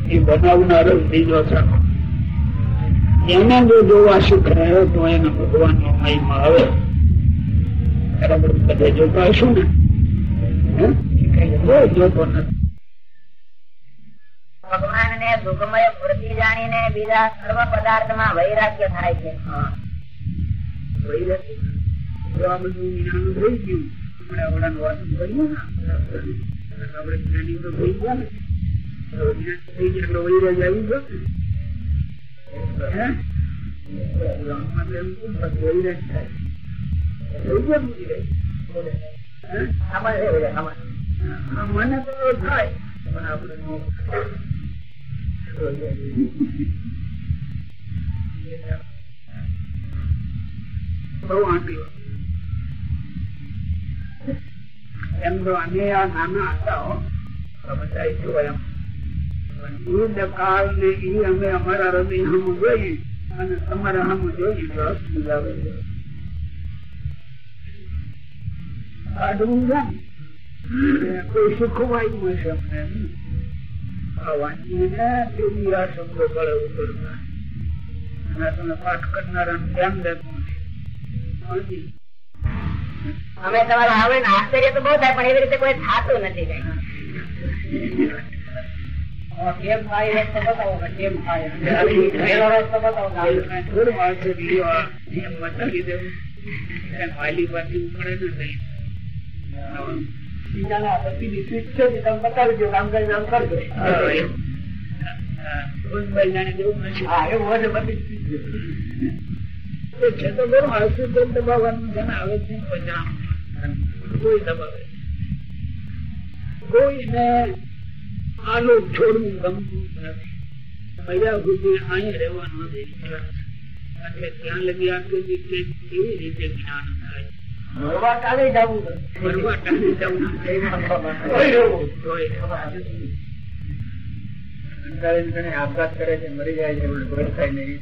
એ બનાવનાર બીજો છે. એને જો જોવા શીખે તો એને ભગવાન નો મહિમા આવે બરાબર? બધે જોતા હશું ને? જોતો નથી. ભગવાન ને ભૂગમય મૂર્તિ જાણીને બીજા સર્વ પદાર્થમાં વૈરાગ્ય થાય છે. હા. વૈરાગ્ય. થઈ ગયું મને તો થાય પણ આપણે બહુ આંટી એમ તો અમે નાના હતા હો. તો બધા જોયા પણ એ અમે અમારા હૃદય હમ જોઈએ અને તમારા હમ જોઈએ તો હસવું આવે કાઢવું છે કોઈ શીખવાયું હશે અમને આ વાંચીને તેવી આ શબ્દો ગળે ઉતરતા. અને તમે પાઠ કરનારા ધ્યાન દેતું છે અમે તમારે આશ્ચર્ય તો બહુ થાય પણ એવી રીતે કોઈ થતું નથી કઈ. <laughs> કેમ થાય એ બતાવો કે કેમ થાય? પહેલો રસ્તો બતાવો. થોડું બતાવી દેવું વાલી પાછી ઉપડે ને નહીં. બીજાના પતિની છે તમે બતાવી દો કામ કરીને આમ કરજો કોઈ દબાવે. કોઈને આલો છોડવું ગમતું નથી. મજા સુધી અહીં રહેવાનું એટલે ત્યાં લગી આટલું બી કેવી રીતે જ્ઞાન થાય. આપઘાત કરે છે મરી જાય છે થાય નહીં.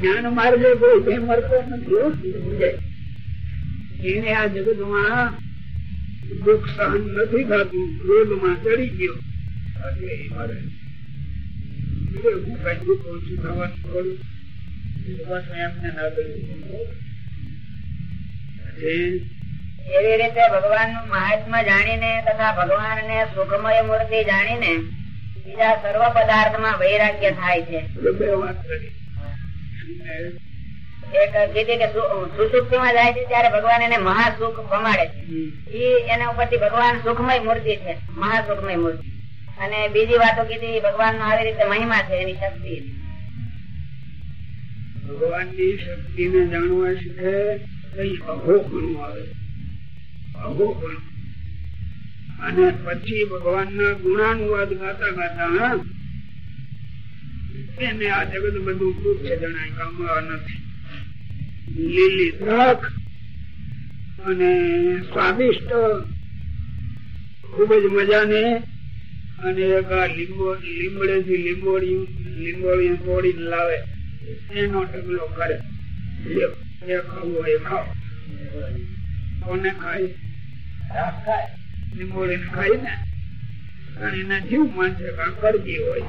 જ્ઞાન માર્ગે કોઈ મરતો નથી. એને આ જગતમાં દુઃખ સહન નથી થતું. ક્રોધમાં ચડી ગયો. એટલે એ મરે હું કઈ દુઃખ ઓછું થવાનું કરું બસ એમને ના કર્યું એવી રીતે ભગવાનનું મહાત્મા જાણીને તથા ભગવાન ને સુખમય મૂર્તિ જાણીને બીજા સર્વ પદાર્થમાં વૈરાગ્ય થાય છે. જાય છે ત્યારે ભગવાન એને મહાસુખ પમાડે છે. એના ઉપરથી ભગવાન સુખમય મૂર્તિ છે મહાસુખમય મૂર્તિ. અને બીજી વાતો કીધી ભગવાન નો આવી રીતે મહિમા છે એની શક્તિ. ભગવાનની શક્તિ ને જાણવા શીખે કઈ અહોપણું આવે. અહોપણું અને પછી ભગવાન ના ગુણાનુવાદ ગાતા ગાતા એને આ જગત બધું છે જણાય કામવા નથી. લીલી દ્રાક્ષ અને સ્વાદિષ્ટ, ખૂબ જ મજાને અને એક લીંબોળી લીંબોડિયું તોડીને લાવે. એનો ઢગલો કરે. જે ખાવું એ ખાઓ. કોને ખાય? લીંબોડીને ખાય. ને. અને એના જીવ માનશે કે આ કરજી હોય.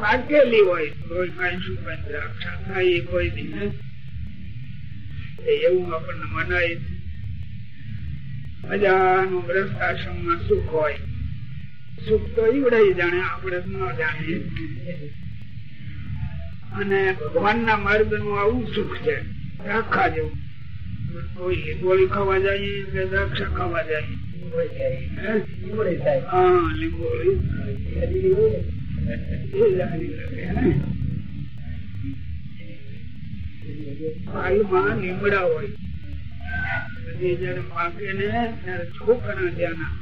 પાકેલી હોય. કોઈ કઈ શું કઈ દ્રાક્ષા ખાય એ કોઈ દી ને. એ એવું આપણને મનાય. મજાનું ગ્રસ્તાશ્રમમાં સુખ હોય. સુખ તો ઈવડે જાણે, આપણે ન જાણીએ. અને ભગવાન ના માર્ગનું આવું સુખ છે રાખા જેવું. કોઈ લીંબોળી ખાવા જઈએ કે દ્રાક્ષા ખાવા જઈએ હા, લીંબોળી. એ હે? લીમડા હોય. જયારે પાકે ને ત્યારે છોકરા ત્યાંના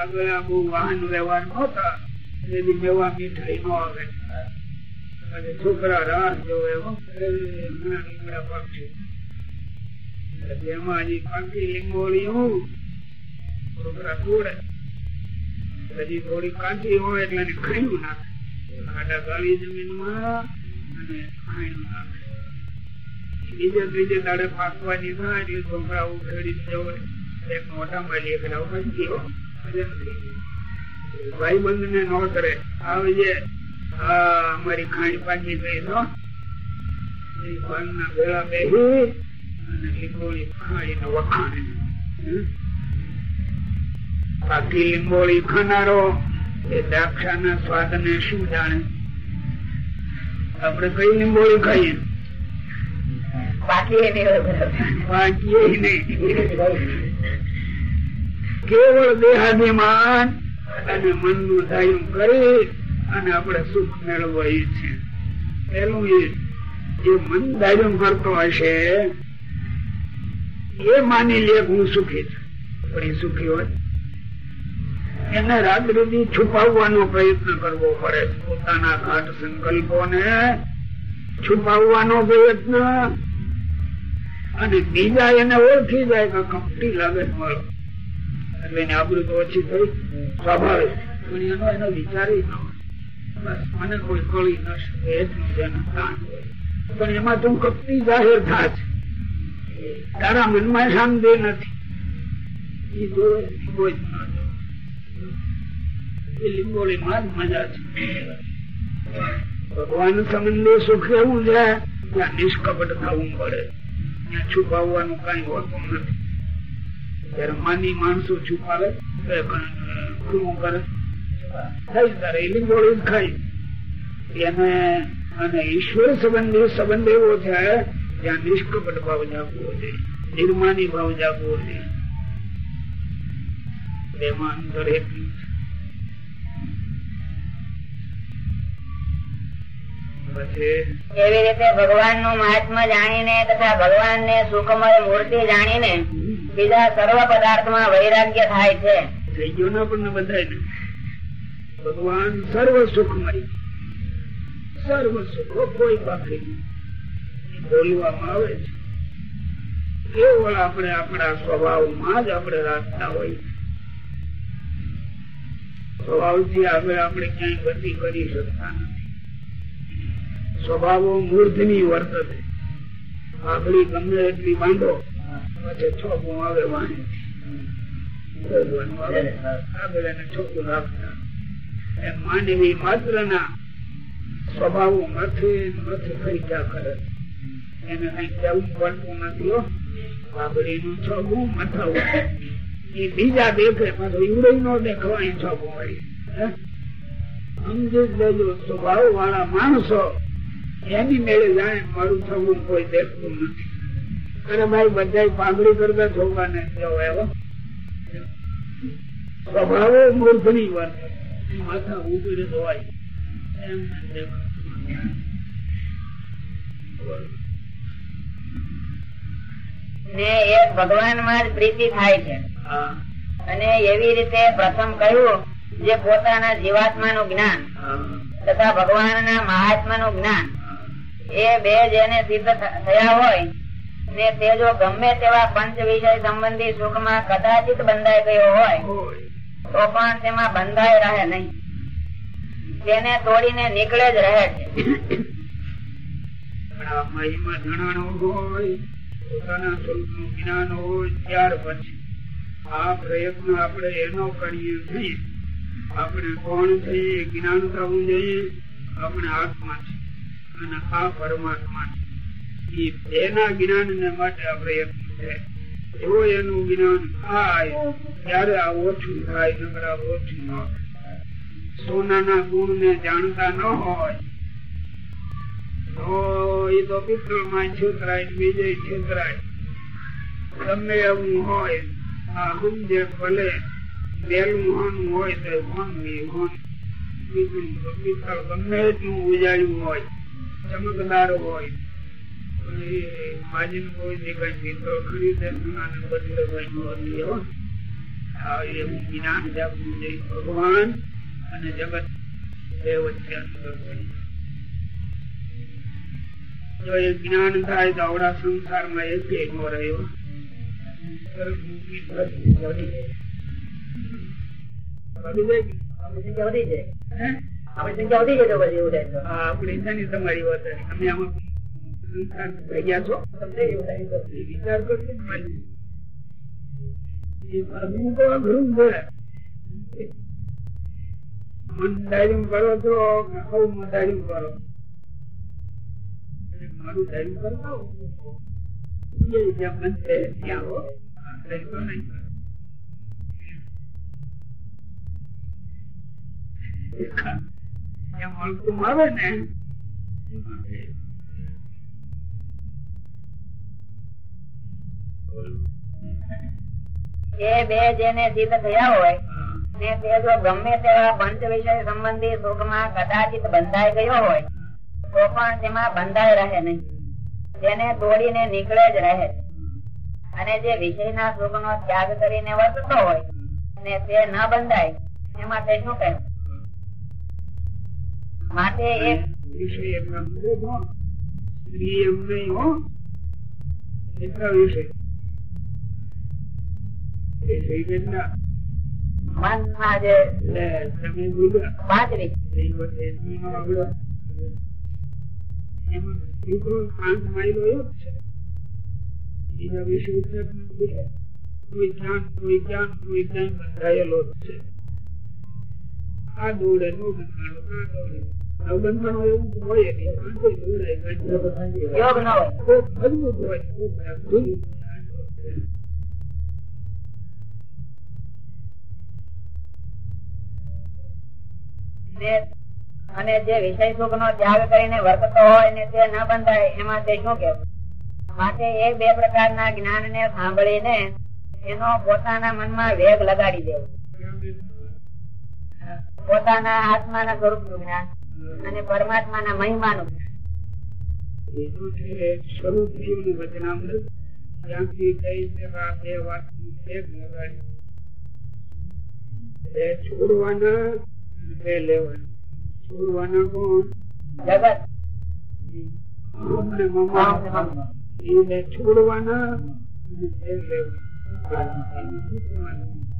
આગળ બહુ વાહન વ્યવહાર નહોતા તેથી મેવા મીઠાઈ ન આવે. પછી છોકરા રાહ જોવે હો, લીમડા પાકશે એમાં હજી પાકી લીંબોળી હું છોકરા તોડે પછી થોડી કાચી હોય એટલે ખાઈ નાખે. ગાળી જમીનમાં અને ખાયું નાખે. બીજે ત્રીજે દાડે ફાંકવાની થાય એટલે છોકરા ઉખેડી જવું એક મોટા માલી એક લાવ બચી ભાઈ બંધ ને ન કરે આવજે આ અમારી ખાણી પાકી ગઈ તો. વખાણે? પાકી લીંબોળી ખાનારો એ દ્રાક્ષા ના સ્વાદ ને શું જાણે? આપડે કઈ લીંબોળી ખાઈએ? બાકી. બાકી કેવળ દેહાભિમાન અને મનનું ધાર્યું કરી અને આપણે સુખ મેળવવા છે પેલું જે મન ધાર્યું કરતો હશે, એ માની લે હું સુખી છું. પણ એ સુખી હોય? એને રાત્રિથી છુપાવવાનો પ્રયત્ન કરવો પડે. પોતાના ઘાટ સંકલ્પોને છુપાવવાનો પ્રયત્ન અને બીજા એને ઓળખી જાય કે કપટી લાગે મારો એટલે એની આબરૂ તો ઓછી થઈ. સ્વાભાવિક. પણ એનો એનો વિચાર ન મને કોઈ કળી ન પણ એમાં તું કપટી જાહેર થાજ તારા મનમાં શાંતિ નથી. એ જોવે કોઈ જ મજા છે. ભગવાન સંબંધે સુખ એવું છે ત્યાં નિષ્કપટ થવું પડે. છુપાવવાનું કઈ હોતું નથી. ત્યારે માની માણસો છુપાવે ખુલ્લું કરે. થઈ તારે લીંબોળી ખાઈ એને, અને ઈશ્વર સંબંધી, સંબંધ એવો છે ત્યાં નિષ્કપટ ભાવ જાગવો જોઈએ નિર્માની ભાવ જાગવો જોઈએ એમાં અંદર એટલું છે. એવી રીતે ભગવાનનું મહાત્મ જાણીને તથા ભગવાન ને સુખમય મૂર્તિ જાણીને બીજા સર્વ પદાર્થમાં વૈરાગ્ય થાય છે. થઈ ગયો ને આપણને બધાય ભગવાન સર્વ સુખમય. સર્વ સુખ કોઈ બાકી બોલવામાં આવે છે. કેવળ આપણે આપણા સ્વભાવમાં જ આપણે રાખતા હોય સ્વભાવથી આગળ આપણે ક્યાંય ગતિ કરી શકતા નથી. સ્વભાવો મૂર્ધની વર્તતે આગળ ગમે એટલી બાંધો પછી છોકું આવે વાણી. આગળ એને ચોખ્ખું રાખતા. એમ માનવી માત્ર ના સ્વભાવો મથે મથ ફરીક્યા કરે. એને કઈ કહેવું પડતું નથી હો. વાઘડીનું છોગું મથાવું એ બીજા દેખે પાછું ઈવડે નો દેખવાય છોકું હોય? સમજી જ લેજો સ્વભાવ વાળા માણસો એની મેળે જાય મારું થવું કોઈ દેખતું નથી. અને ભાઈ બધા પાઘડી કરતા છોકરાને જો એવો સ્વભાવો મૂર્ખની વાત. માથા ઊભી ધોવાય એમ ને એક ભગવાનમાં જ પ્રીતિ થાય છે. અને એવી રીતે પ્રથમ કહ્યું જે પોતાના જીવાત્મા નું જ્ઞાન તથા ભગવાન ના મહાત્મા નું જ્ઞાન. એ બે જેને થયા હોય, ને તે જો ગમે તેવા પંચ વિષય સંબંધી સુખ કદાચિત બંધાઈ ગયો હોય. તો પણ તેમાં બંધાઈ રહે નહીં. તેને તોડીને નીકળે જ રહે છે. આ પ્રયત્ન આપણે એનો કરીએ છીએ આપણે કોણ છીએ, જ્ઞાન થવું જોઈએ, આપણે આત્મા છે અને આ પરમાત્મા. એ બેના જ્ઞાન ને માટે પ્રયત્ન છે. જો એનું જ્ઞાન થાય, ત્યારે આ ઓછું થાય નબળા ઓછું ન થાય. સોનાના ગુણ ને જાણતા ન હોય, તો એ તો પિત્તળમાં છેતરાય, બીજે છેતરાય. તમને એવું હોય, આ સમજે ભલે બેલું હોનું હોય તો હોન હોન. પિત્તળ પિત્તળ ગમે એટલું ઉજાડ્યું હોય. ચમકદાર હોય જ્ઞાન થાય તો આવડા સંસારમાં એક નો રહ્યો વધી જાય તો. મન કરો મારું કરતા એ જ્યાં બનશે ત્યાં હો. આ ધાર્યું નહીં. કરો. ને? ને સુખ કદાચિત બંધાઈ ગયો હોય, તો પણ તેમાં બંધાય રહે નહીં. તેને તોડીને નીકળે જ રહે. અને જે વિષયના સુખનો ત્યાગ કરીને વર્તતો હોય, અને તે ન બંધાય, એમાં તે શું કહે? માટે એક વિષય એમના મુજબ હો. સ્ત્રી એમ નહીં હો એટલા વિષય વિષય કેટલા મનમાં જે એટલે તમે બોલ્યા પાંચવી એ વખતે એમનો આગળ એમાં દીકરો પાંચ માઇલો એવો જ છે બીજા વિષય ઉપર ન બોલે. કોઈ જ્ઞાન કોઈ જ્ઞાન કોઈ જ્ઞાન બંધાયેલો જ છે આ દોડે નો બંધાણો આ દોડે ન. ને- અને જે વિષય સુખ નો ત્યાગ કરીને વર્તતો હોય ને તે ન બંધાય એમાં તે શું કેવું માટે એ બે પ્રકારના જ્ઞાન ને સાંભળીને એનો પોતાના મનમાં વેગ લગાડી દેવો પોતાના આત્માના સ્વરૂપનું જ્ઞાન અને પરમાત્માના મહિમાનું. સ્વરૂપ જીવનું વચનામૃત ત્યાંથી કઈ છે બે વાતનું ભેદ લગાડી છોડવાના બે લેવાના. છોડવાના કોણ? જગત. બે લેવાના.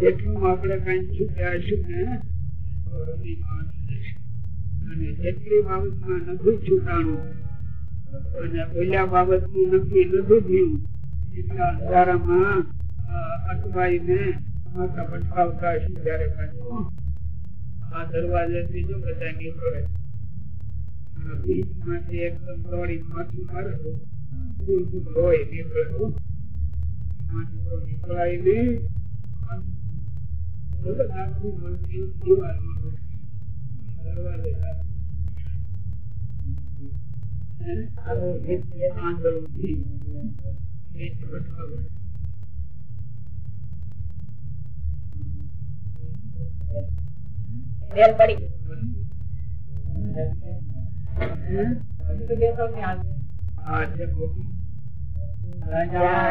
જેટલું આપણે કઈ છૂટ્યા છું ને. અને જેટલી બાબતમાં નથી છૂટાણું, અને પેલા બાબતનું નક્કી નથી થયું, એટલા અંધારામાં અટવાઈને માથા પટકાવતા છું જયારે આ દરવાજે બીજો બધા નીકળે બીચમાંથી એકદમ દોડી માથું હોય નીકળે હો. નીકળાય નહીં બેલ પડી હે? આ છે ગોપી ગજાનન મહારાજની જય.